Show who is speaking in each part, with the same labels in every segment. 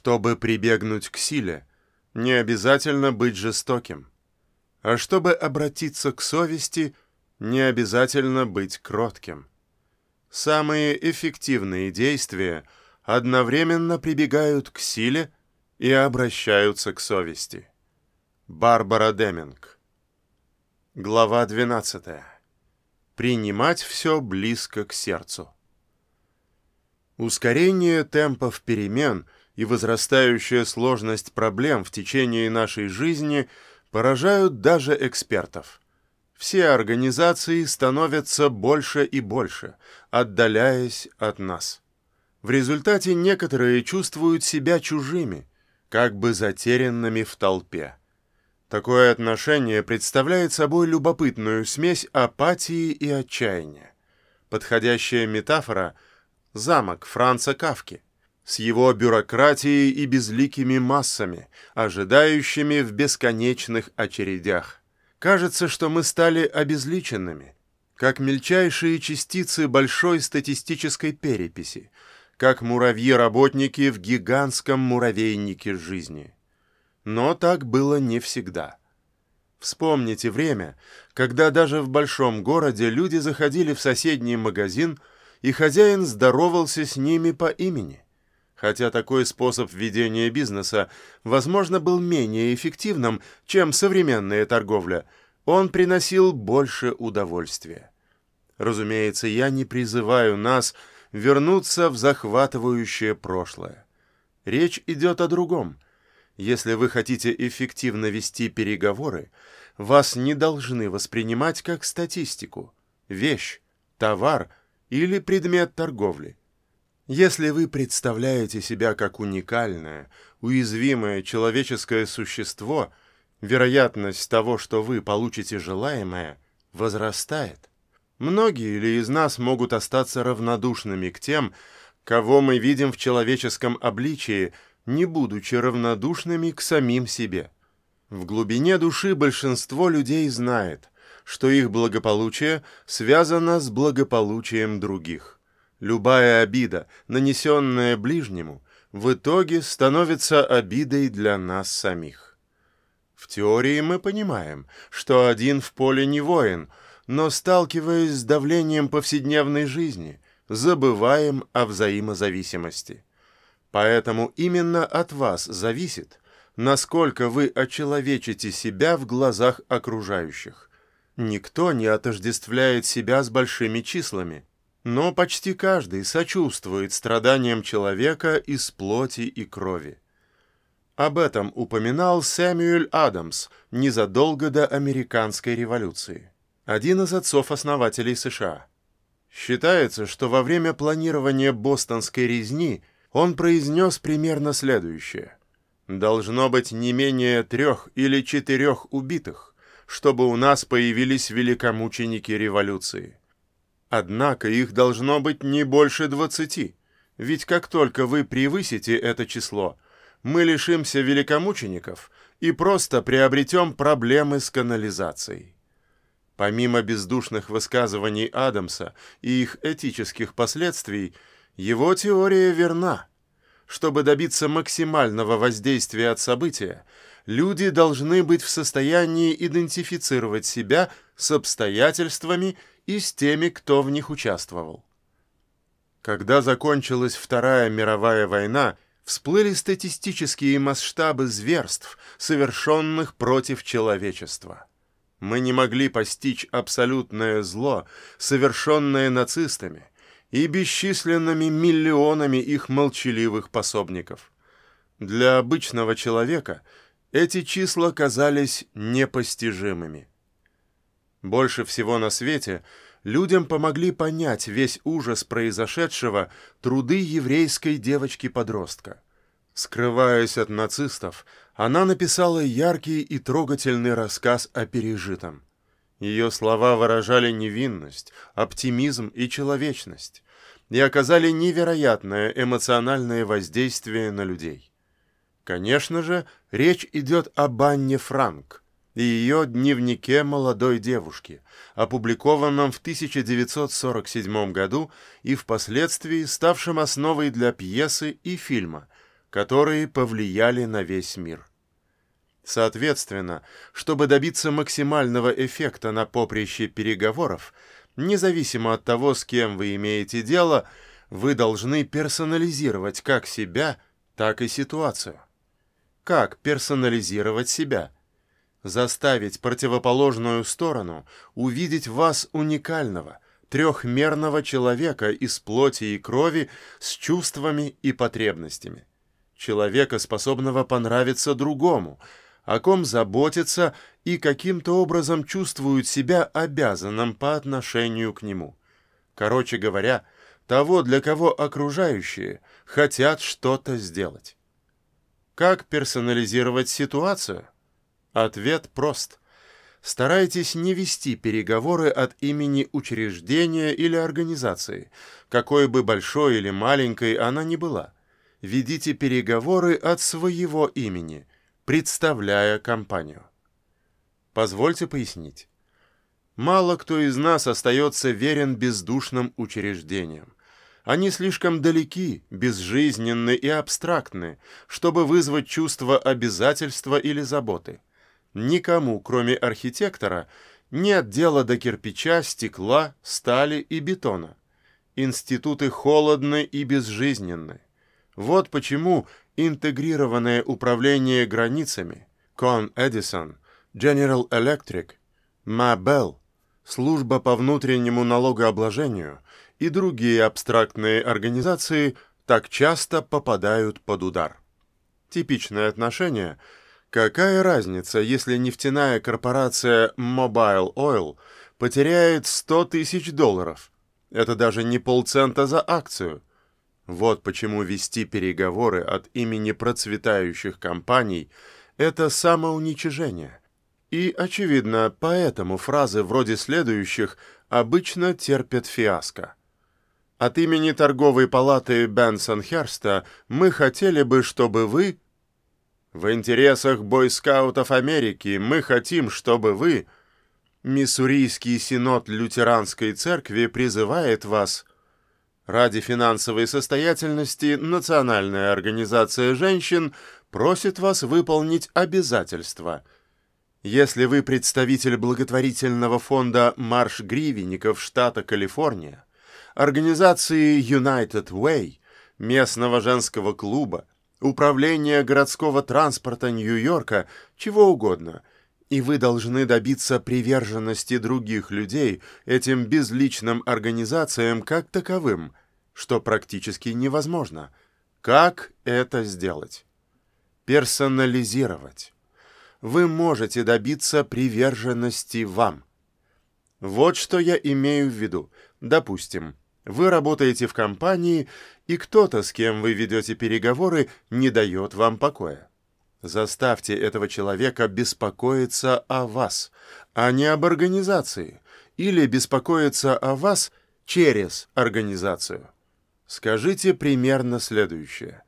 Speaker 1: Чтобы прибегнуть к силе, не обязательно быть жестоким. А чтобы обратиться к совести, не обязательно быть кротким. Самые эффективные действия одновременно прибегают к силе и обращаются к совести. Барбара Деминг Глава 12. Принимать все близко к сердцу. Ускорение темпов перемен и возрастающая сложность проблем в течение нашей жизни поражают даже экспертов. Все организации становятся больше и больше, отдаляясь от нас. В результате некоторые чувствуют себя чужими, как бы затерянными в толпе. Такое отношение представляет собой любопытную смесь апатии и отчаяния. Подходящая метафора – замок Франца Кавки с его бюрократией и безликими массами, ожидающими в бесконечных очередях. Кажется, что мы стали обезличенными, как мельчайшие частицы большой статистической переписи, как муравьи-работники в гигантском муравейнике жизни – но так было не всегда. Вспомните время, когда даже в большом городе люди заходили в соседний магазин, и хозяин здоровался с ними по имени. Хотя такой способ ведения бизнеса, возможно, был менее эффективным, чем современная торговля, он приносил больше удовольствия. Разумеется, я не призываю нас вернуться в захватывающее прошлое. Речь идет о другом – если вы хотите эффективно вести переговоры, вас не должны воспринимать как статистику, вещь, товар или предмет торговли. Если вы представляете себя как уникальное, уязвимое человеческое существо, вероятность того, что вы получите желаемое, возрастает. Многие ли из нас могут остаться равнодушными к тем, кого мы видим в человеческом обличии – не будучи равнодушными к самим себе. В глубине души большинство людей знает, что их благополучие связано с благополучием других. Любая обида, нанесенная ближнему, в итоге становится обидой для нас самих. В теории мы понимаем, что один в поле не воин, но, сталкиваясь с давлением повседневной жизни, забываем о взаимозависимости. Поэтому именно от вас зависит, насколько вы очеловечите себя в глазах окружающих. Никто не отождествляет себя с большими числами, но почти каждый сочувствует страданиям человека из плоти и крови. Об этом упоминал Сэмюэль Адамс незадолго до Американской революции, один из отцов-основателей США. Считается, что во время планирования бостонской резни – он произнес примерно следующее. «Должно быть не менее трех или четырех убитых, чтобы у нас появились великомученики революции. Однако их должно быть не больше двадцати, ведь как только вы превысите это число, мы лишимся великомучеников и просто приобретем проблемы с канализацией». Помимо бездушных высказываний Адамса и их этических последствий, его теория верна. Чтобы добиться максимального воздействия от события, люди должны быть в состоянии идентифицировать себя с обстоятельствами и с теми, кто в них участвовал. Когда закончилась Вторая мировая война, всплыли статистические масштабы зверств, совершенных против человечества. Мы не могли постичь абсолютное зло, совершенное нацистами, и бесчисленными миллионами их молчаливых пособников. Для обычного человека эти числа казались непостижимыми. Больше всего на свете людям помогли понять весь ужас произошедшего труды еврейской девочки-подростка. Скрываясь от нацистов, она написала яркий и трогательный рассказ о пережитом. Ее слова выражали невинность, оптимизм и человечность и оказали невероятное эмоциональное воздействие на людей. Конечно же, речь идет об Анне Франк и ее дневнике молодой девушки, опубликованном в 1947 году и впоследствии ставшем основой для пьесы и фильма которые повлияли на весь мир. Соответственно, чтобы добиться максимального эффекта на поприще переговоров, независимо от того, с кем вы имеете дело, вы должны персонализировать как себя, так и ситуацию. Как персонализировать себя? Заставить противоположную сторону увидеть вас уникального, трехмерного человека из плоти и крови с чувствами и потребностями. Человека, способного понравиться другому, о ком заботится и каким-то образом чувствует себя обязанным по отношению к нему. Короче говоря, того, для кого окружающие хотят что-то сделать. Как персонализировать ситуацию? Ответ прост. Старайтесь не вести переговоры от имени учреждения или организации, какой бы большой или маленькой она ни была. Ведите переговоры от своего имени, представляя компанию. Позвольте пояснить. Мало кто из нас остается верен бездушным учреждениям. Они слишком далеки, безжизненны и абстрактны, чтобы вызвать чувство обязательства или заботы. Никому, кроме архитектора, нет дела до кирпича, стекла, стали и бетона. Институты холодны и безжизненны. Вот почему интегрированное управление границами Con Edison, General Electric, Mabel, служба по внутреннему налогообложению и другие абстрактные организации так часто попадают под удар. Типичное отношение – Какая разница, если нефтяная корпорация Mobile Oil потеряет 100 тысяч долларов? Это даже не полцента за акцию. Вот почему вести переговоры от имени процветающих компаний – это самоуничижение. И, очевидно, поэтому фразы вроде следующих обычно терпят фиаско. От имени торговой палаты Бенсон Херста мы хотели бы, чтобы вы в интересах бойскаутов Америки мы хотим, чтобы вы... Миссурийский синод лютеранской церкви призывает вас... Ради финансовой состоятельности Национальная организация женщин просит вас выполнить обязательства. Если вы представитель благотворительного фонда «Марш гривенников» штата Калифорния, организации United Way, местного женского клуба, управление городского транспорта Нью-Йорка, чего угодно, и вы должны добиться приверженности других людей этим безличным организациям как таковым, что практически невозможно. Как это сделать? Персонализировать. Вы можете добиться приверженности вам. Вот что я имею в виду. Допустим, вы работаете в компании, и кто-то, с кем вы ведете переговоры, не дает вам покоя. Заставьте этого человека беспокоиться о вас, а не об организации, или беспокоиться о вас через организацию. Скажите примерно следующее.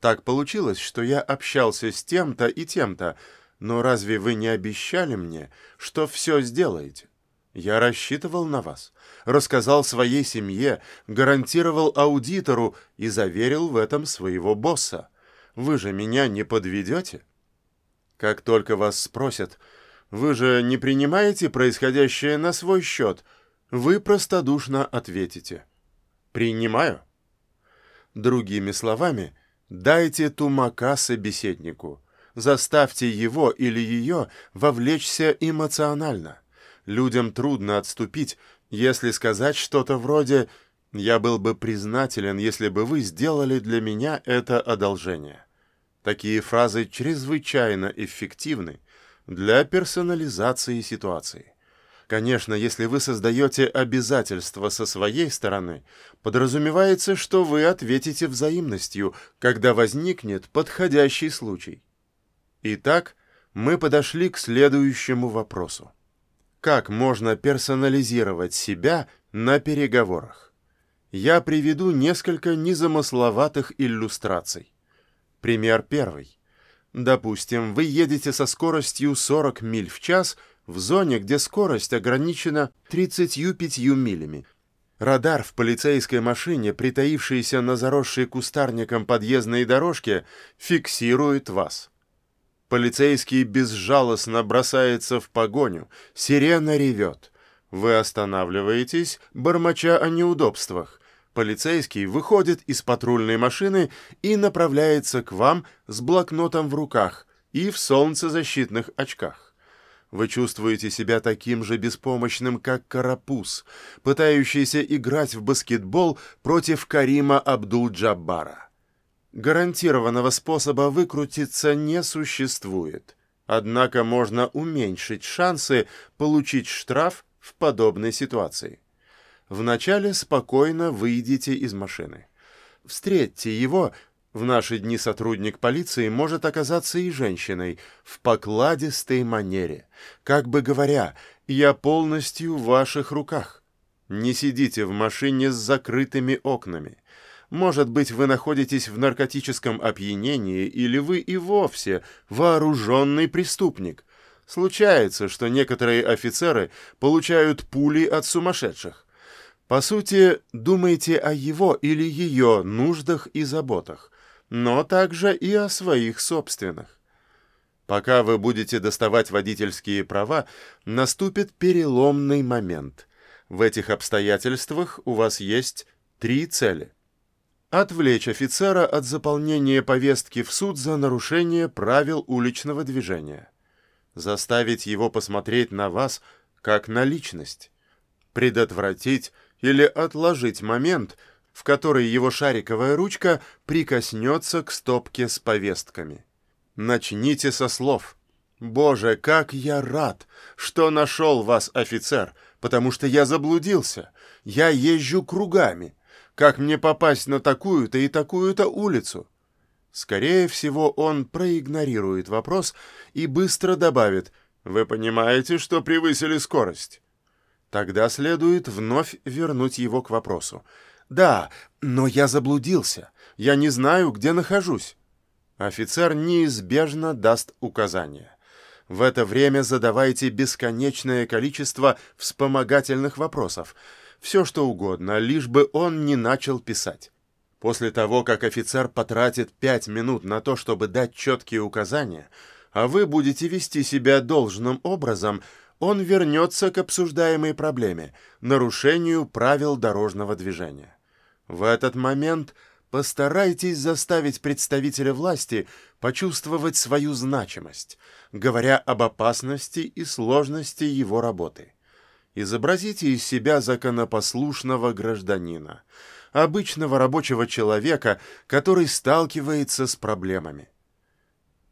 Speaker 1: Так получилось, что я общался с тем-то и тем-то, но разве вы не обещали мне, что все сделаете? Я рассчитывал на вас, рассказал своей семье, гарантировал аудитору и заверил в этом своего босса. Вы же меня не подведете? Как только вас спросят, вы же не принимаете происходящее на свой счет, вы простодушно ответите. Принимаю. Другими словами, дайте тумака собеседнику, заставьте его или ее вовлечься эмоционально. Людям трудно отступить, если сказать что-то вроде «Я был бы признателен, если бы вы сделали для меня это одолжение». Такие фразы чрезвычайно эффективны для персонализации ситуации. Конечно, если вы создаете обязательства со своей стороны, подразумевается, что вы ответите взаимностью, когда возникнет подходящий случай. Итак, мы подошли к следующему вопросу как можно персонализировать себя на переговорах. Я приведу несколько незамысловатых иллюстраций. Пример первый. Допустим, вы едете со скоростью 40 миль в час в зоне, где скорость ограничена 35 милями. Радар в полицейской машине, притаившийся на заросшей кустарником подъездной дорожке, фиксирует вас. Полицейский безжалостно бросается в погоню, сирена ревет. Вы останавливаетесь, бормоча о неудобствах. Полицейский выходит из патрульной машины и направляется к вам с блокнотом в руках и в солнцезащитных очках. Вы чувствуете себя таким же беспомощным, как карапуз, пытающийся играть в баскетбол против Карима Абдул-Джаббара. Гарантированного способа выкрутиться не существует. Однако можно уменьшить шансы получить штраф в подобной ситуации. Вначале спокойно выйдите из машины. Встретьте его в наши дни сотрудник полиции может оказаться и женщиной в покладистой манере, как бы говоря, «Я полностью в ваших руках». Не сидите в машине с закрытыми окнами. Может быть, вы находитесь в наркотическом опьянении, или вы и вовсе вооруженный преступник. Случается, что некоторые офицеры получают пули от сумасшедших. По сути, думайте о его или ее нуждах и заботах но также и о своих собственных. Пока вы будете доставать водительские права, наступит переломный момент. В этих обстоятельствах у вас есть три цели. Отвлечь офицера от заполнения повестки в суд за нарушение правил уличного движения. Заставить его посмотреть на вас как на личность. Предотвратить или отложить момент, в которой его шариковая ручка прикоснется к стопке с повестками. Начните со слов. «Боже, как я рад, что нашел вас, офицер, потому что я заблудился. Я езжу кругами. Как мне попасть на такую-то и такую-то улицу?» Скорее всего, он проигнорирует вопрос и быстро добавит «Вы понимаете, что превысили скорость?» Тогда следует вновь вернуть его к вопросу. «Да, но я заблудился. Я не знаю, где нахожусь». Офицер неизбежно даст указания. В это время задавайте бесконечное количество вспомогательных вопросов. Все что угодно, лишь бы он не начал писать. После того, как офицер потратит пять минут на то, чтобы дать четкие указания, а вы будете вести себя должным образом, он вернется к обсуждаемой проблеме – нарушению правил дорожного движения. В этот момент постарайтесь заставить представителя власти почувствовать свою значимость, говоря об опасности и сложности его работы. Изобразите из себя законопослушного гражданина, обычного рабочего человека, который сталкивается с проблемами.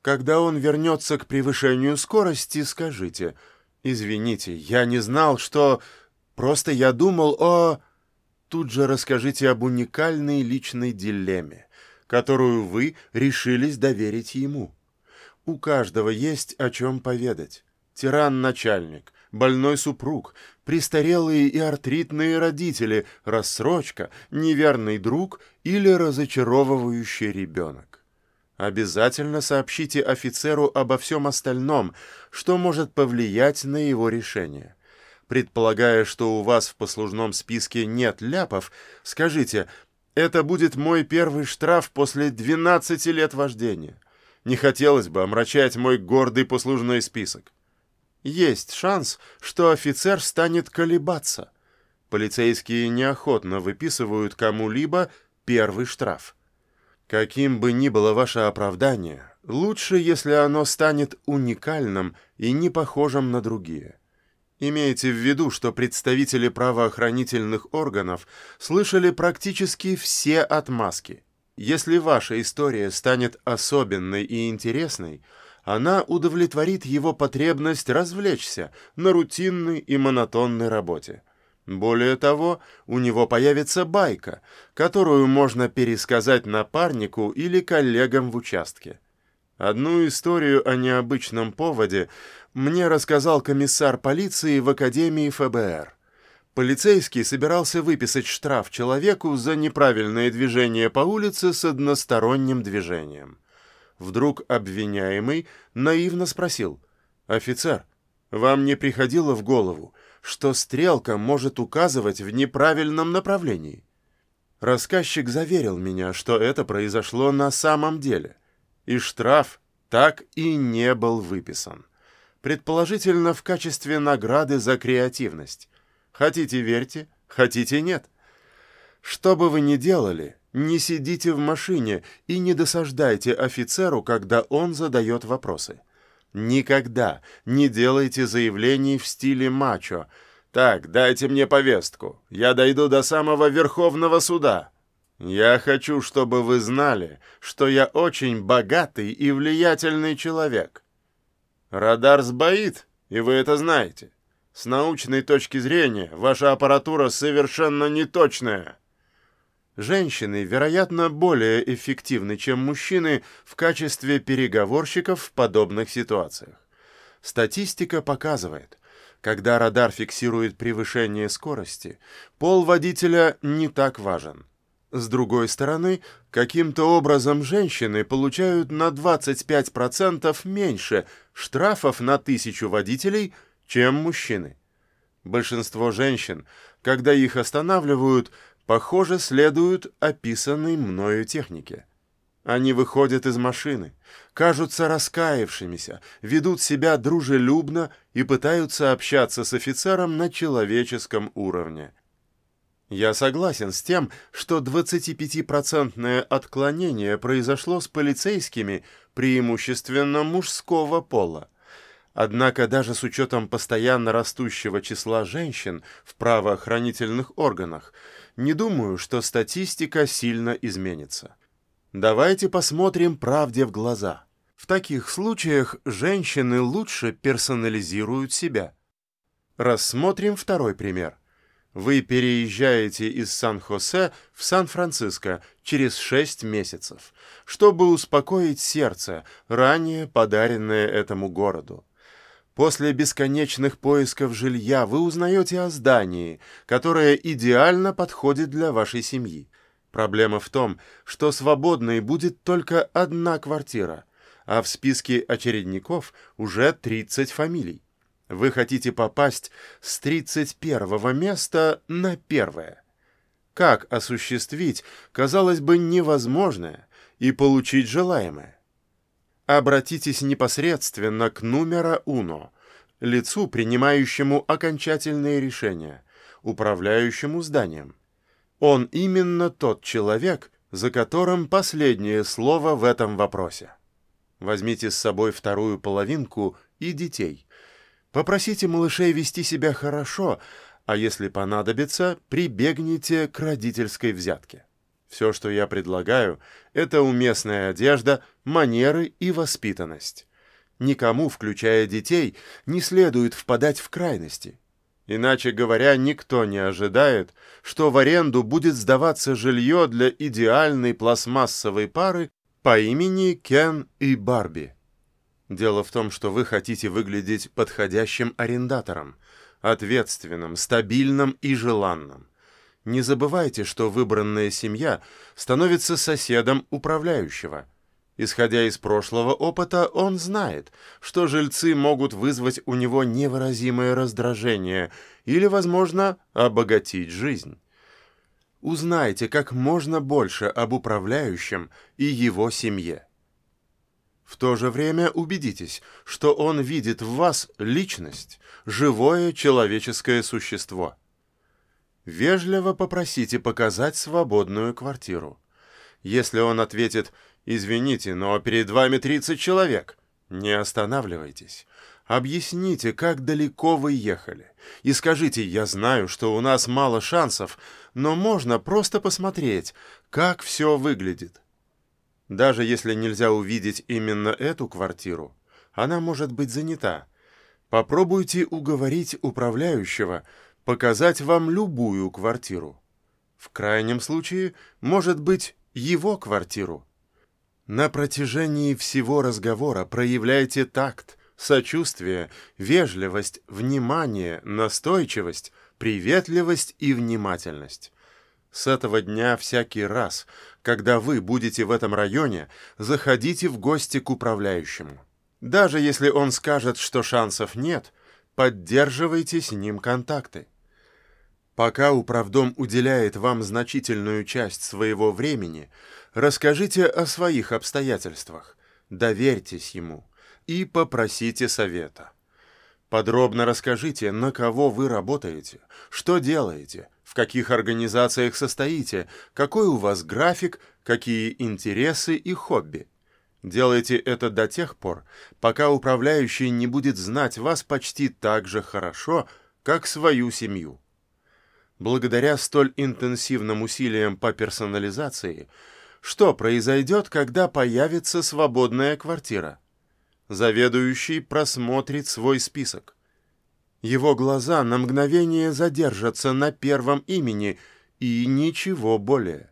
Speaker 1: Когда он вернется к превышению скорости, скажите «Извините, я не знал, что... Просто я думал о...» тут же расскажите об уникальной личной дилемме, которую вы решились доверить ему. У каждого есть о чем поведать. Тиран-начальник, больной супруг, престарелые и артритные родители, рассрочка, неверный друг или разочаровывающий ребенок. Обязательно сообщите офицеру обо всем остальном, что может повлиять на его решение. Предполагая, что у вас в послужном списке нет ляпов, скажите, это будет мой первый штраф после 12 лет вождения. Не хотелось бы омрачать мой гордый послужной список. Есть шанс, что офицер станет колебаться. Полицейские неохотно выписывают кому-либо первый штраф. Каким бы ни было ваше оправдание, лучше, если оно станет уникальным и не похожим на другие. Имейте в виду, что представители правоохранительных органов слышали практически все отмазки. Если ваша история станет особенной и интересной, она удовлетворит его потребность развлечься на рутинной и монотонной работе. Более того, у него появится байка, которую можно пересказать напарнику или коллегам в участке. Одну историю о необычном поводе мне рассказал комиссар полиции в Академии ФБР. Полицейский собирался выписать штраф человеку за неправильное движение по улице с односторонним движением. Вдруг обвиняемый наивно спросил, «Офицер, вам не приходило в голову, что стрелка может указывать в неправильном направлении. Рассказчик заверил меня, что это произошло на самом деле, и штраф так и не был выписан. Предположительно, в качестве награды за креативность. Хотите верьте, хотите нет. Что бы вы ни делали, не сидите в машине и не досаждайте офицеру, когда он задает вопросы. Никогда не делайте заявлений в стиле мачо. «Так, дайте мне повестку. Я дойду до самого Верховного суда». «Я хочу, чтобы вы знали, что я очень богатый и влиятельный человек. Радар сбоит, и вы это знаете. С научной точки зрения ваша аппаратура совершенно неточная». Женщины, вероятно, более эффективны, чем мужчины в качестве переговорщиков в подобных ситуациях. Статистика показывает, когда радар фиксирует превышение скорости, пол водителя не так важен. С другой стороны, каким-то образом женщины получают на 25% меньше штрафов на тысячу водителей, чем мужчины. Большинство женщин, когда их останавливают, похоже, следуют описанной мною технике. Они выходят из машины, кажутся раскаявшимися, ведут себя дружелюбно и пытаются общаться с офицером на человеческом уровне. Я согласен с тем, что 25-процентное отклонение произошло с полицейскими преимущественно мужского пола. Однако даже с учетом постоянно растущего числа женщин в правоохранительных органах, не думаю, что статистика сильно изменится. Давайте посмотрим правде в глаза. В таких случаях женщины лучше персонализируют себя. Рассмотрим второй пример. Вы переезжаете из Сан-Хосе в Сан-Франциско через 6 месяцев, чтобы успокоить сердце, ранее подаренное этому городу. После бесконечных поисков жилья вы узнаете о здании, которое идеально подходит для вашей семьи. Проблема в том, что свободной будет только одна квартира, а в списке очередников уже 30 фамилий. Вы хотите попасть с 31 места на первое. Как осуществить, казалось бы, невозможное и получить желаемое? Обратитесь непосредственно к номера УНО, лицу, принимающему окончательные решения, управляющему зданием. Он именно тот человек, за которым последнее слово в этом вопросе. Возьмите с собой вторую половинку и детей. Попросите малышей вести себя хорошо, а если понадобится, прибегните к родительской взятке. Все, что я предлагаю, это уместная одежда, манеры и воспитанность. Никому, включая детей, не следует впадать в крайности. Иначе говоря, никто не ожидает, что в аренду будет сдаваться жилье для идеальной пластмассовой пары по имени Кен и Барби. Дело в том, что вы хотите выглядеть подходящим арендатором, ответственным, стабильным и желанным. Не забывайте, что выбранная семья становится соседом управляющего. Исходя из прошлого опыта, он знает, что жильцы могут вызвать у него невыразимое раздражение или, возможно, обогатить жизнь. Узнайте как можно больше об управляющем и его семье. В то же время убедитесь, что он видит в вас личность, живое человеческое существо – Вежливо попросите показать свободную квартиру. Если он ответит «Извините, но перед вами 30 человек», не останавливайтесь. Объясните, как далеко вы ехали. И скажите, я знаю, что у нас мало шансов, но можно просто посмотреть, как все выглядит. Даже если нельзя увидеть именно эту квартиру, она может быть занята. Попробуйте уговорить управляющего, показать вам любую квартиру. В крайнем случае, может быть, его квартиру. На протяжении всего разговора проявляйте такт, сочувствие, вежливость, внимание, настойчивость, приветливость и внимательность. С этого дня всякий раз, когда вы будете в этом районе, заходите в гости к управляющему. Даже если он скажет, что шансов нет – поддерживайте с ним контакты. Пока управдом уделяет вам значительную часть своего времени, расскажите о своих обстоятельствах, доверьтесь ему и попросите совета. Подробно расскажите, на кого вы работаете, что делаете, в каких организациях состоите, какой у вас график, какие интересы и хобби. Делайте это до тех пор, пока управляющий не будет знать вас почти так же хорошо, как свою семью. Благодаря столь интенсивным усилиям по персонализации, что произойдет, когда появится свободная квартира? Заведующий просмотрит свой список. Его глаза на мгновение задержатся на первом имени и ничего более.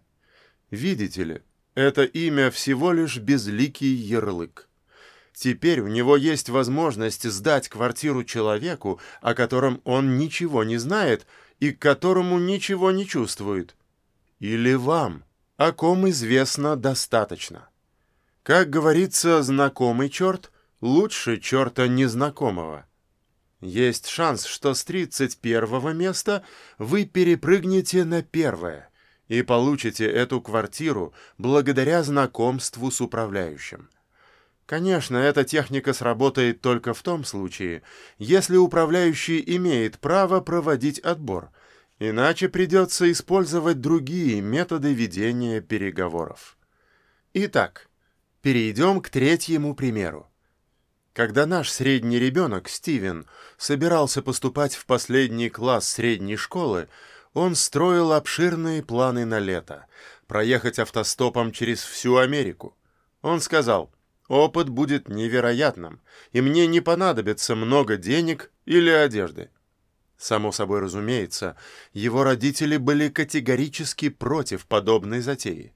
Speaker 1: Видите ли, это имя всего лишь безликий ярлык. Теперь у него есть возможность сдать квартиру человеку, о котором он ничего не знает – и к которому ничего не чувствует. Или вам, о ком известно достаточно. Как говорится, знакомый черт лучше черта незнакомого. Есть шанс, что с 31 места вы перепрыгнете на первое и получите эту квартиру благодаря знакомству с управляющим. Конечно, эта техника сработает только в том случае, если управляющий имеет право проводить отбор, иначе придется использовать другие методы ведения переговоров. Итак, перейдем к третьему примеру. Когда наш средний ребенок, Стивен, собирался поступать в последний класс средней школы, он строил обширные планы на лето, проехать автостопом через всю Америку. Он сказал – Опыт будет невероятным, и мне не понадобится много денег или одежды. Само собой разумеется, его родители были категорически против подобной затеи.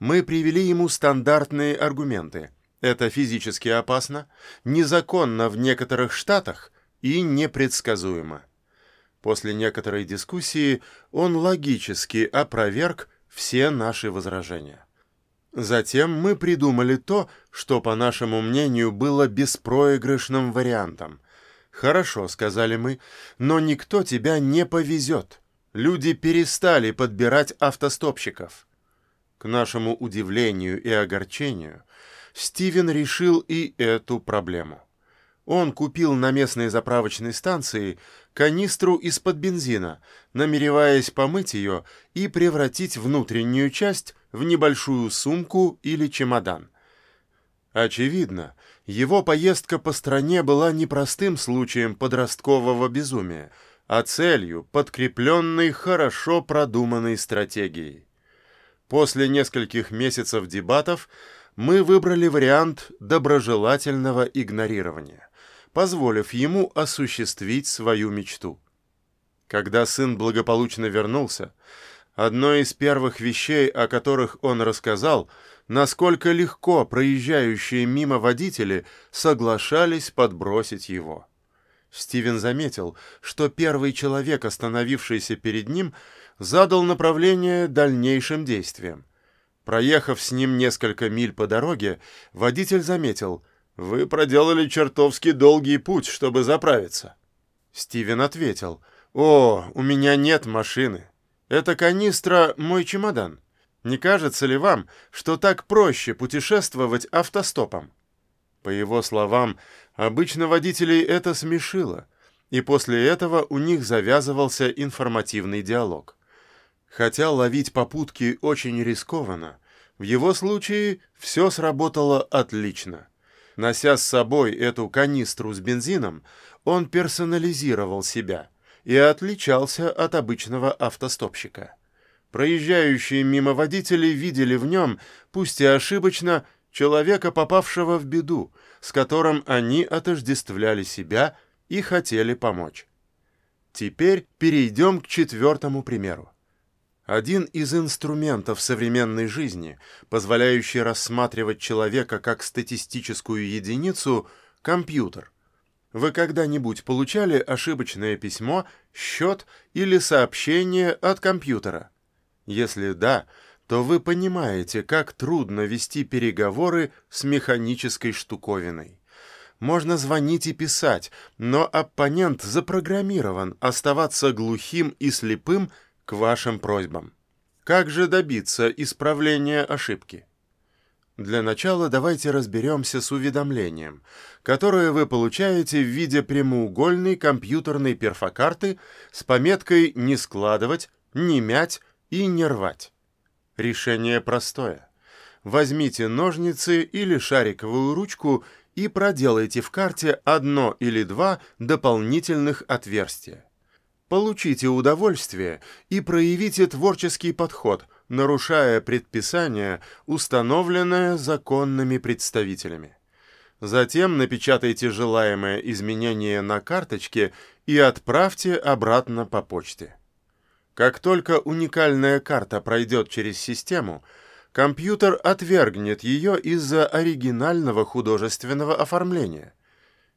Speaker 1: Мы привели ему стандартные аргументы. Это физически опасно, незаконно в некоторых штатах и непредсказуемо. После некоторой дискуссии он логически опроверг все наши возражения. Затем мы придумали то, что, по нашему мнению, было беспроигрышным вариантом. «Хорошо», — сказали мы, — «но никто тебя не повезет. Люди перестали подбирать автостопщиков». К нашему удивлению и огорчению, Стивен решил и эту проблему. Он купил на местной заправочной станции канистру из-под бензина, намереваясь помыть ее и превратить внутреннюю часть в небольшую сумку или чемодан. Очевидно, его поездка по стране была не простым случаем подросткового безумия, а целью, подкрепленной хорошо продуманной стратегией. После нескольких месяцев дебатов мы выбрали вариант доброжелательного игнорирования, позволив ему осуществить свою мечту. Когда сын благополучно вернулся, Одной из первых вещей, о которых он рассказал, насколько легко проезжающие мимо водители соглашались подбросить его. Стивен заметил, что первый человек, остановившийся перед ним, задал направление дальнейшим действиям. Проехав с ним несколько миль по дороге, водитель заметил, «Вы проделали чертовски долгий путь, чтобы заправиться». Стивен ответил, «О, у меня нет машины». Эта канистра — мой чемодан. Не кажется ли вам, что так проще путешествовать автостопом? По его словам, обычно водителей это смешило, и после этого у них завязывался информативный диалог. Хотя ловить попутки очень рискованно, в его случае все сработало отлично. Нося с собой эту канистру с бензином, он персонализировал себя — и отличался от обычного автостопщика. Проезжающие мимо водители видели в нем, пусть и ошибочно, человека, попавшего в беду, с которым они отождествляли себя и хотели помочь. Теперь перейдем к четвертому примеру. Один из инструментов современной жизни, позволяющий рассматривать человека как статистическую единицу – компьютер. Вы когда-нибудь получали ошибочное письмо, счет или сообщение от компьютера? Если да, то вы понимаете, как трудно вести переговоры с механической штуковиной. Можно звонить и писать, но оппонент запрограммирован оставаться глухим и слепым к вашим просьбам. Как же добиться исправления ошибки? Для начала давайте разберемся с уведомлением, которое вы получаете в виде прямоугольной компьютерной перфокарты с пометкой «Не складывать», «Не мять» и «Не рвать». Решение простое. Возьмите ножницы или шариковую ручку и проделайте в карте одно или два дополнительных отверстия. Получите удовольствие и проявите творческий подход – нарушая предписание, установленное законными представителями. Затем напечатайте желаемое изменение на карточке и отправьте обратно по почте. Как только уникальная карта пройдет через систему, компьютер отвергнет ее из-за оригинального художественного оформления.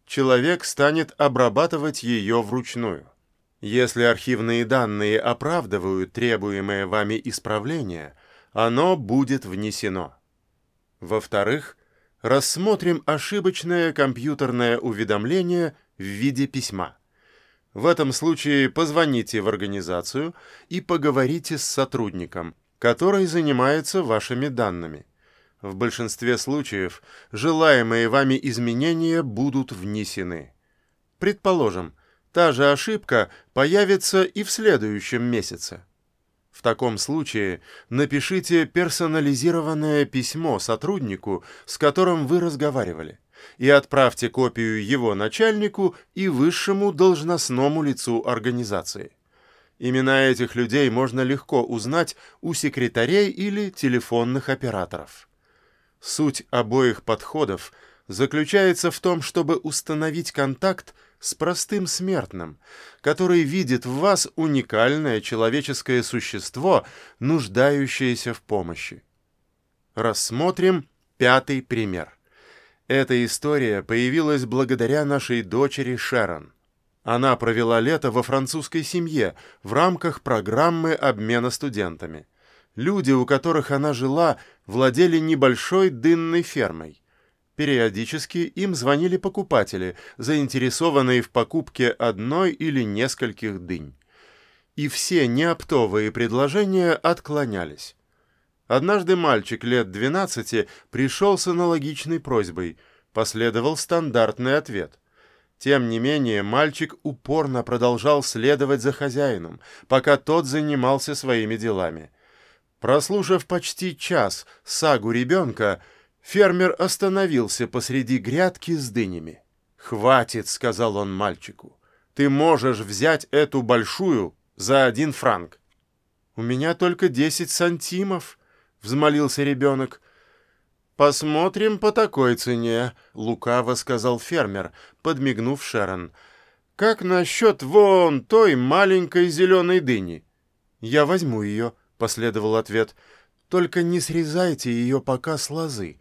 Speaker 1: Человек станет обрабатывать ее вручную. Если архивные данные оправдывают требуемое вами исправление, оно будет внесено. Во-вторых, рассмотрим ошибочное компьютерное уведомление в виде письма. В этом случае позвоните в организацию и поговорите с сотрудником, который занимается вашими данными. В большинстве случаев желаемые вами изменения будут внесены. Предположим, Та же ошибка появится и в следующем месяце. В таком случае напишите персонализированное письмо сотруднику, с которым вы разговаривали, и отправьте копию его начальнику и высшему должностному лицу организации. Имена этих людей можно легко узнать у секретарей или телефонных операторов. Суть обоих подходов заключается в том, чтобы установить контакт с простым смертным, который видит в вас уникальное человеческое существо, нуждающееся в помощи. Рассмотрим пятый пример. Эта история появилась благодаря нашей дочери Шерон. Она провела лето во французской семье в рамках программы обмена студентами. Люди, у которых она жила, владели небольшой дынной фермой – Периодически им звонили покупатели, заинтересованные в покупке одной или нескольких дынь. И все неоптовые предложения отклонялись. Однажды мальчик лет 12 пришел с аналогичной просьбой. Последовал стандартный ответ. Тем не менее, мальчик упорно продолжал следовать за хозяином, пока тот занимался своими делами. Прослушав почти час сагу ребенка, Фермер остановился посреди грядки с дынями. «Хватит», — сказал он мальчику. «Ты можешь взять эту большую за один франк». «У меня только десять сантимов», — взмолился ребенок. «Посмотрим по такой цене», — лукаво сказал фермер, подмигнув Шерон. «Как насчет вон той маленькой зеленой дыни?» «Я возьму ее», — последовал ответ. «Только не срезайте ее пока с лозы.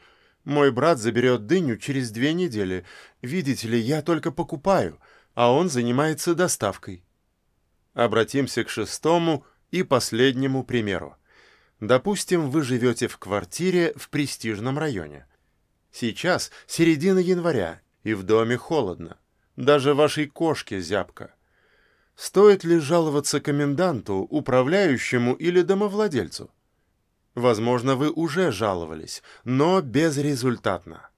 Speaker 1: Мой брат заберет дыню через две недели. Видите ли, я только покупаю, а он занимается доставкой. Обратимся к шестому и последнему примеру. Допустим, вы живете в квартире в престижном районе. Сейчас середина января, и в доме холодно. Даже вашей кошке зябко. Стоит ли жаловаться коменданту, управляющему или домовладельцу? Возможно, вы уже жаловались, но безрезультатно.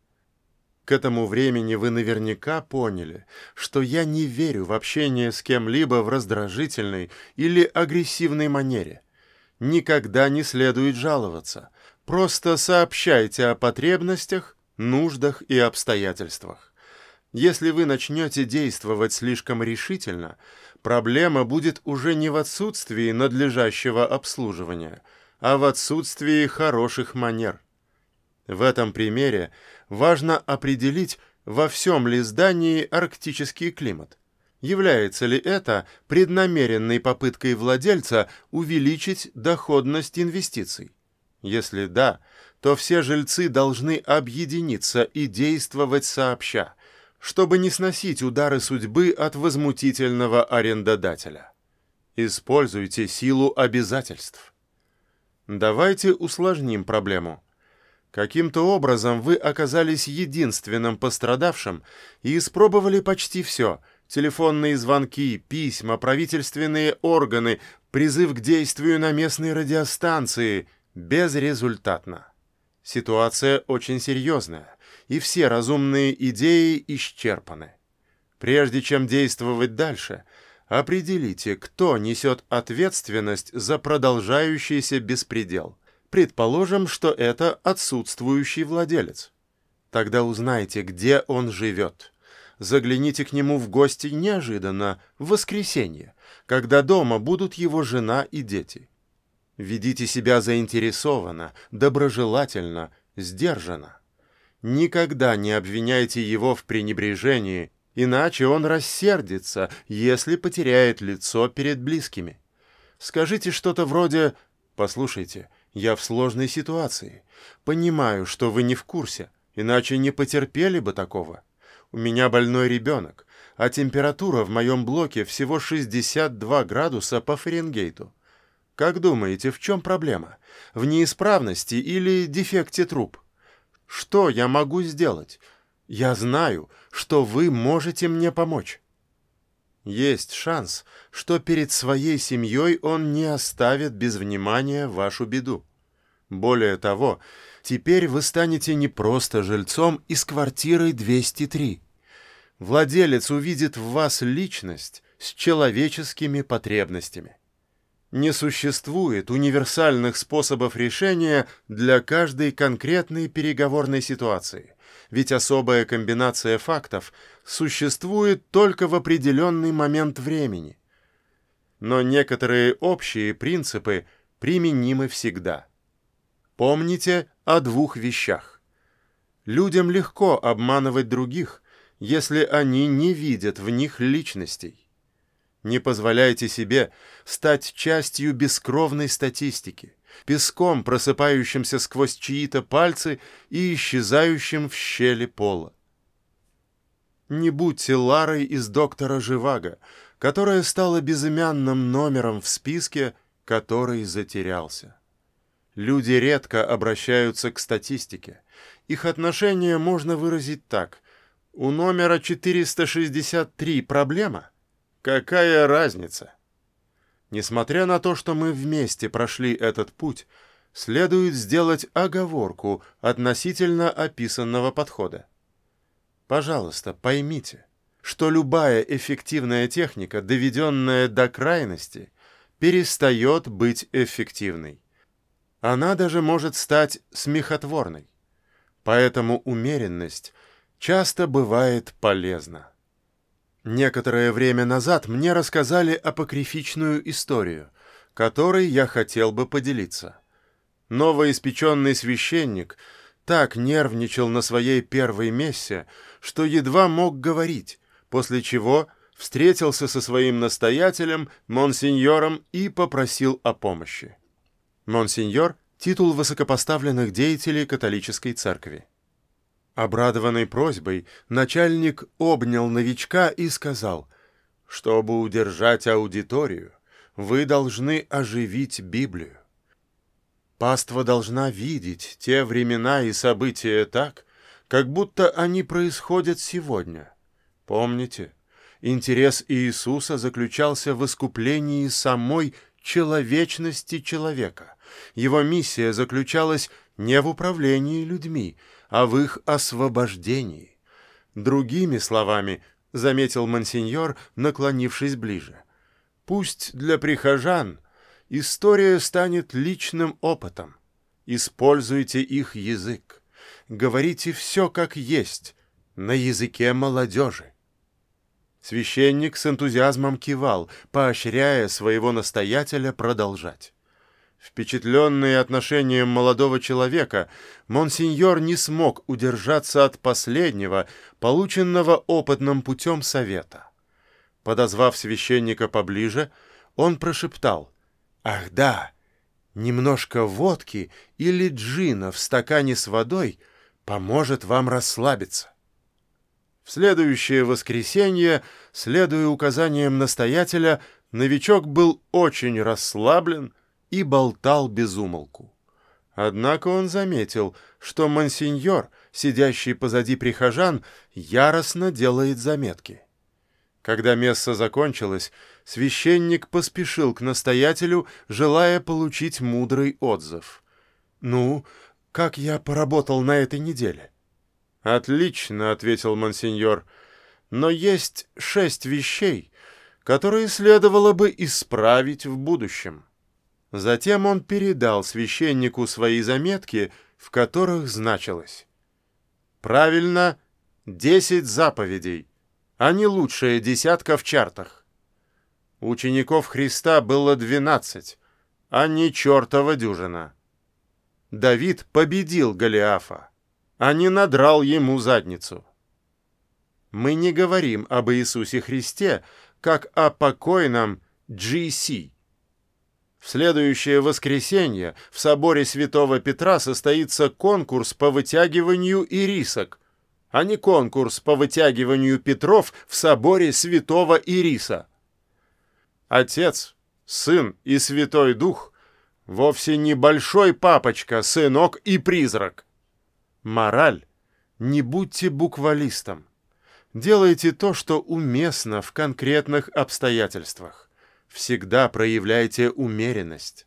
Speaker 1: К этому времени вы наверняка поняли, что я не верю в общение с кем-либо в раздражительной или агрессивной манере. Никогда не следует жаловаться. Просто сообщайте о потребностях, нуждах и обстоятельствах. Если вы начнете действовать слишком решительно, проблема будет уже не в отсутствии надлежащего обслуживания – а в отсутствии хороших манер. В этом примере важно определить, во всем ли здании арктический климат. Является ли это преднамеренной попыткой владельца увеличить доходность инвестиций? Если да, то все жильцы должны объединиться и действовать сообща, чтобы не сносить удары судьбы от возмутительного арендодателя. Используйте силу обязательств. Давайте усложним проблему. Каким-то образом вы оказались единственным пострадавшим и испробовали почти все – телефонные звонки, письма, правительственные органы, призыв к действию на местной радиостанции – безрезультатно. Ситуация очень серьезная, и все разумные идеи исчерпаны. Прежде чем действовать дальше, определите, кто несет ответственность за продолжающийся беспредел. Предположим, что это отсутствующий владелец. Тогда узнайте, где он живет. Загляните к нему в гости неожиданно, в воскресенье, когда дома будут его жена и дети. Ведите себя заинтересованно, доброжелательно, сдержанно. Никогда не обвиняйте его в пренебрежении, иначе он рассердится, если потеряет лицо перед близкими. Скажите что-то вроде «Послушайте, я в сложной ситуации. Понимаю, что вы не в курсе, иначе не потерпели бы такого. У меня больной ребенок, а температура в моем блоке всего 62 градуса по Фаренгейту. Как думаете, в чем проблема? В неисправности или дефекте труб? Что я могу сделать? Я знаю, что вы можете мне помочь. Есть шанс, что перед своей семьей он не оставит без внимания вашу беду. Более того, теперь вы станете не просто жильцом из квартиры 203. Владелец увидит в вас личность с человеческими потребностями. Не существует универсальных способов решения для каждой конкретной переговорной ситуации, ведь особая комбинация фактов существует только в определенный момент времени. Но некоторые общие принципы применимы всегда. Помните о двух вещах. Людям легко обманывать других, если они не видят в них личностей. Не позволяйте себе стать частью бескровной статистики, песком, просыпающимся сквозь чьи-то пальцы и исчезающим в щели пола. Не будьте Ларой из доктора Живаго, которая стала безымянным номером в списке, который затерялся. Люди редко обращаются к статистике. Их отношение можно выразить так. У номера 463 проблема — Какая разница? Несмотря на то, что мы вместе прошли этот путь, следует сделать оговорку относительно описанного подхода. Пожалуйста, поймите, что любая эффективная техника, доведенная до крайности, перестает быть эффективной. Она даже может стать смехотворной. Поэтому умеренность часто бывает полезна. Некоторое время назад мне рассказали апокрифичную историю, которой я хотел бы поделиться. Новоиспеченный священник так нервничал на своей первой мессе, что едва мог говорить, после чего встретился со своим настоятелем, монсеньором, и попросил о помощи. Монсеньор — титул высокопоставленных деятелей католической церкви. Обрадованный просьбой, начальник обнял новичка и сказал, «Чтобы удержать аудиторию, вы должны оживить Библию. Паства должна видеть те времена и события так, как будто они происходят сегодня. Помните, интерес Иисуса заключался в искуплении самой человечности человека. Его миссия заключалась не в управлении людьми, а в их освобождении. Другими словами, заметил мансиньор, наклонившись ближе, пусть для прихожан история станет личным опытом. Используйте их язык. Говорите все как есть, на языке молодежи. Священник с энтузиазмом кивал, поощряя своего настоятеля продолжать. Впечатленный отношением молодого человека, монсеньор не смог удержаться от последнего, полученного опытным путем совета. Подозвав священника поближе, он прошептал «Ах да, немножко водки или джина в стакане с водой поможет вам расслабиться». В следующее воскресенье, следуя указаниям настоятеля, новичок был очень расслаблен, и болтал без умолку. Однако он заметил, что мансиньор, сидящий позади прихожан, яростно делает заметки. Когда месса закончилось, священник поспешил к настоятелю, желая получить мудрый отзыв. «Ну, как я поработал на этой неделе?» «Отлично», — ответил мансиньор, — «но есть шесть вещей, которые следовало бы исправить в будущем». Затем он передал священнику свои заметки, в которых значилось «Правильно, десять заповедей, а не лучшая десятка в чартах. Учеников Христа было двенадцать, а не чертова дюжина. Давид победил Голиафа, а не надрал ему задницу. Мы не говорим об Иисусе Христе, как о покойном G.C., в следующее воскресенье в соборе Святого Петра состоится конкурс по вытягиванию ирисок, а не конкурс по вытягиванию Петров в соборе Святого Ириса. Отец, Сын и Святой Дух вовсе не большой папочка, сынок и призрак. Мораль – не будьте буквалистом. Делайте то, что уместно в конкретных обстоятельствах всегда проявляйте умеренность.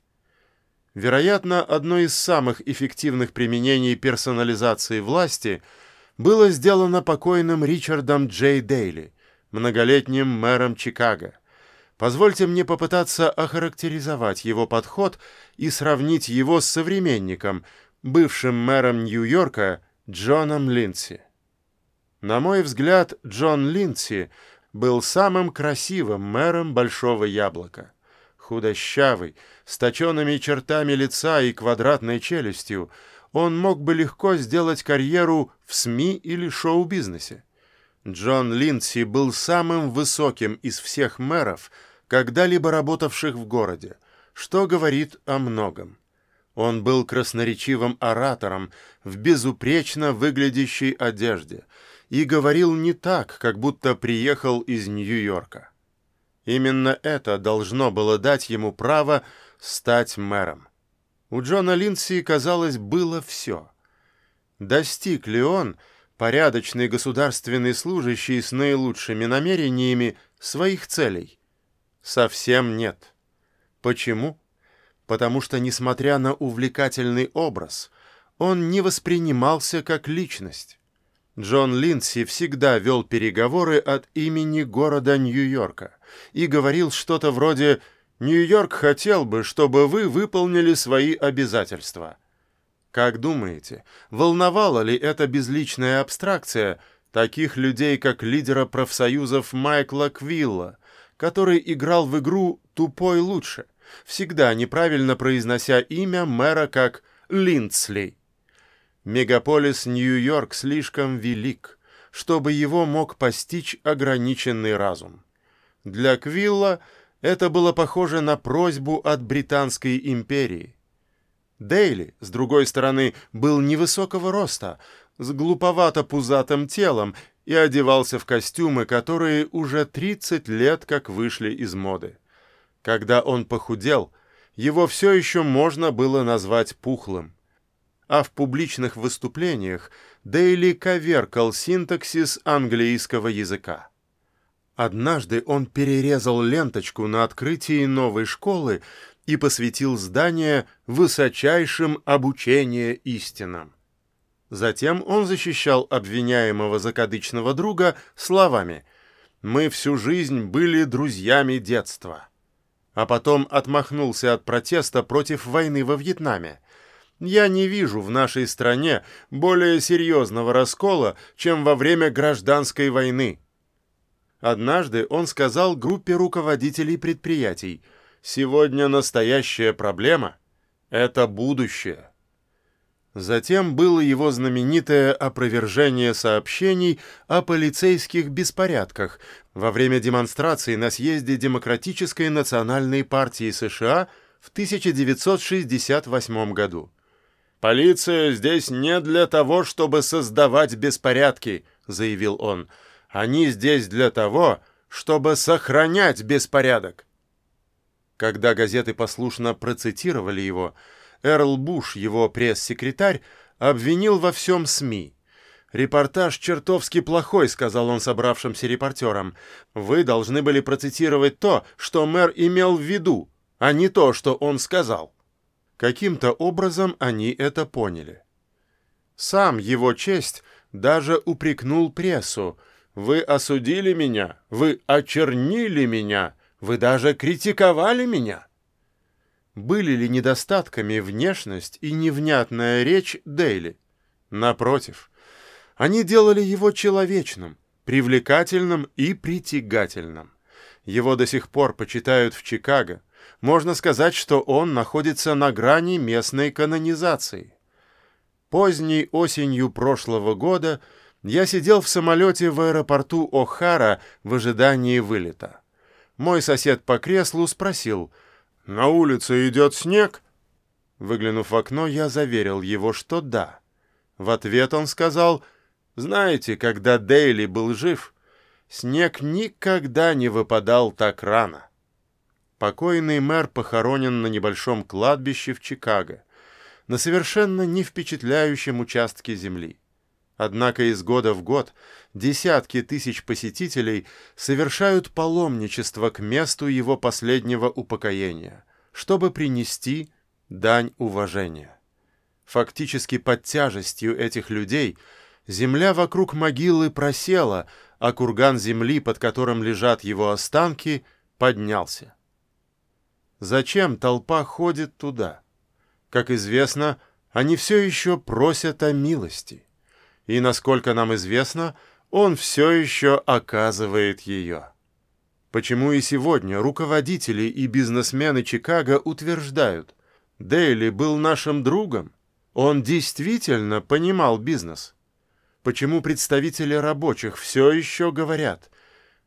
Speaker 1: Вероятно, одно из самых эффективных применений персонализации власти было сделано покойным Ричардом Джей Дейли, многолетним мэром Чикаго. Позвольте мне попытаться охарактеризовать его подход и сравнить его с современником, бывшим мэром Нью-Йорка Джоном Линдси. На мой взгляд, Джон Линдси – был самым красивым мэром Большого Яблока. Худощавый, с точенными чертами лица и квадратной челюстью, он мог бы легко сделать карьеру в СМИ или шоу-бизнесе. Джон Линдси был самым высоким из всех мэров, когда-либо работавших в городе, что говорит о многом. Он был красноречивым оратором в безупречно выглядящей одежде – и говорил не так, как будто приехал из Нью-Йорка. Именно это должно было дать ему право стать мэром. У Джона Линдси, казалось, было все. Достиг ли он, порядочный государственный служащий с наилучшими намерениями, своих целей? Совсем нет. Почему? Потому что, несмотря на увлекательный образ, он не воспринимался как личность. Джон Линдси всегда вел переговоры от имени города Нью-Йорка и говорил что-то вроде «Нью-Йорк хотел бы, чтобы вы выполнили свои обязательства». Как думаете, волновала ли эта безличная абстракция таких людей, как лидера профсоюзов Майкла Квилла, который играл в игру «Тупой лучше», всегда неправильно произнося имя мэра как Линдсли? Мегаполис Нью-Йорк слишком велик, чтобы его мог постичь ограниченный разум. Для Квилла это было похоже на просьбу от Британской империи. Дейли, с другой стороны, был невысокого роста, с глуповато-пузатым телом и одевался в костюмы, которые уже 30 лет как вышли из моды. Когда он похудел, его все еще можно было назвать пухлым а в публичных выступлениях Дейли коверкал синтаксис английского языка. Однажды он перерезал ленточку на открытии новой школы и посвятил здание высочайшим обучения истинам. Затем он защищал обвиняемого закадычного друга словами «Мы всю жизнь были друзьями детства». А потом отмахнулся от протеста против войны во Вьетнаме – я не вижу в нашей стране более серьезного раскола, чем во время гражданской войны. Однажды он сказал группе руководителей предприятий, «Сегодня настоящая проблема — это будущее». Затем было его знаменитое опровержение сообщений о полицейских беспорядках во время демонстрации на съезде Демократической национальной партии США в 1968 году. «Полиция здесь не для того, чтобы создавать беспорядки», — заявил он. «Они здесь для того, чтобы сохранять беспорядок». Когда газеты послушно процитировали его, Эрл Буш, его пресс-секретарь, обвинил во всем СМИ. «Репортаж чертовски плохой», — сказал он собравшимся репортерам. «Вы должны были процитировать то, что мэр имел в виду, а не то, что он сказал». Каким-то образом они это поняли. Сам его честь даже упрекнул прессу. «Вы осудили меня, вы очернили меня, вы даже критиковали меня». Были ли недостатками внешность и невнятная речь Дейли? Напротив, они делали его человечным, привлекательным и притягательным. Его до сих пор почитают в Чикаго. Можно сказать, что он находится на грани местной канонизации. Поздней осенью прошлого года я сидел в самолете в аэропорту О'Хара в ожидании вылета. Мой сосед по креслу спросил — «На улице идет снег?» Выглянув в окно, я заверил его, что да. В ответ он сказал, «Знаете, когда Дейли был жив, снег никогда не выпадал так рано». Покойный мэр похоронен на небольшом кладбище в Чикаго, на совершенно не впечатляющем участке земли. Однако из года в год десятки тысяч посетителей совершают паломничество к месту его последнего упокоения, чтобы принести дань уважения. Фактически под тяжестью этих людей земля вокруг могилы просела, а курган земли, под которым лежат его останки, поднялся. Зачем толпа ходит туда? Как известно, они все еще просят о милости и, насколько нам известно, он все еще оказывает ее. Почему и сегодня руководители и бизнесмены Чикаго утверждают, Дейли был нашим другом, он действительно понимал бизнес? Почему представители рабочих все еще говорят,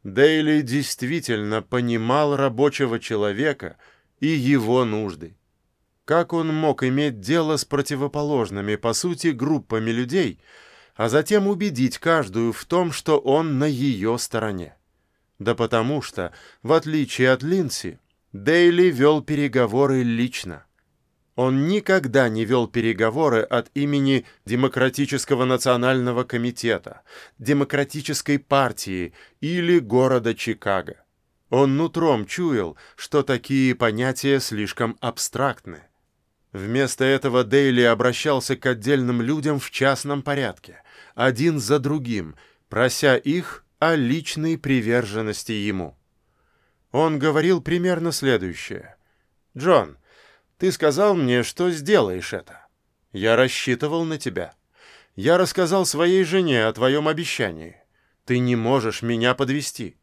Speaker 1: Дейли действительно понимал рабочего человека и его нужды? Как он мог иметь дело с противоположными, по сути, группами людей – а затем убедить каждую в том, что он на ее стороне. Да потому что, в отличие от Линси, Дейли вел переговоры лично. Он никогда не вел переговоры от имени Демократического национального комитета, Демократической партии или города Чикаго. Он нутром чуял, что такие понятия слишком абстрактны. Вместо этого Дейли обращался к отдельным людям в частном порядке один за другим, прося их о личной приверженности ему. Он говорил примерно следующее. «Джон, ты сказал мне, что сделаешь это. Я рассчитывал на тебя. Я рассказал своей жене о твоем обещании. Ты не можешь меня подвести.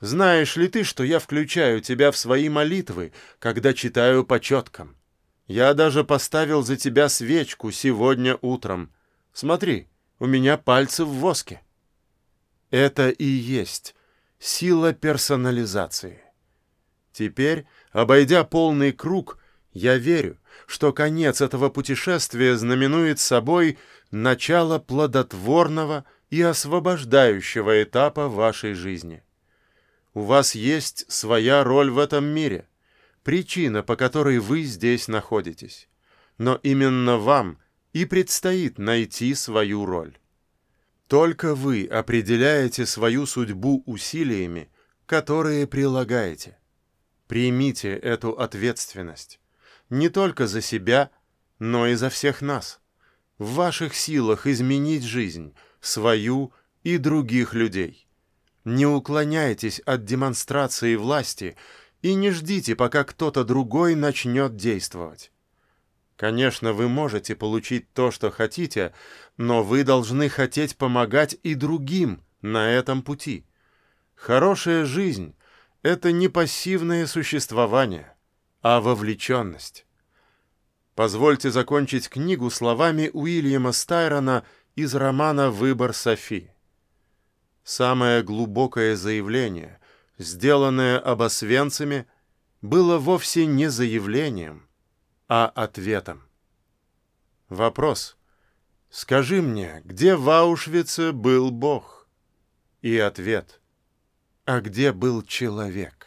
Speaker 1: Знаешь ли ты, что я включаю тебя в свои молитвы, когда читаю по четкам? Я даже поставил за тебя свечку сегодня утром. Смотри, у меня пальцы в воске. Это и есть сила персонализации. Теперь, обойдя полный круг, я верю, что конец этого путешествия знаменует собой начало плодотворного и освобождающего этапа вашей жизни. У вас есть своя роль в этом мире, причина, по которой вы здесь находитесь. Но именно вам – и предстоит найти свою роль. Только вы определяете свою судьбу усилиями, которые прилагаете. Примите эту ответственность. Не только за себя, но и за всех нас. В ваших силах изменить жизнь, свою и других людей. Не уклоняйтесь от демонстрации власти и не ждите, пока кто-то другой начнет действовать. Конечно, вы можете получить то, что хотите, но вы должны хотеть помогать и другим на этом пути. Хорошая жизнь — это не пассивное существование, а вовлеченность. Позвольте закончить книгу словами Уильяма Стайрона из романа «Выбор Софи». Самое глубокое заявление, сделанное обосвенцами, было вовсе не заявлением, а ответом. Вопрос. Скажи мне, где в Аушвице был Бог? И ответ. А где был человек?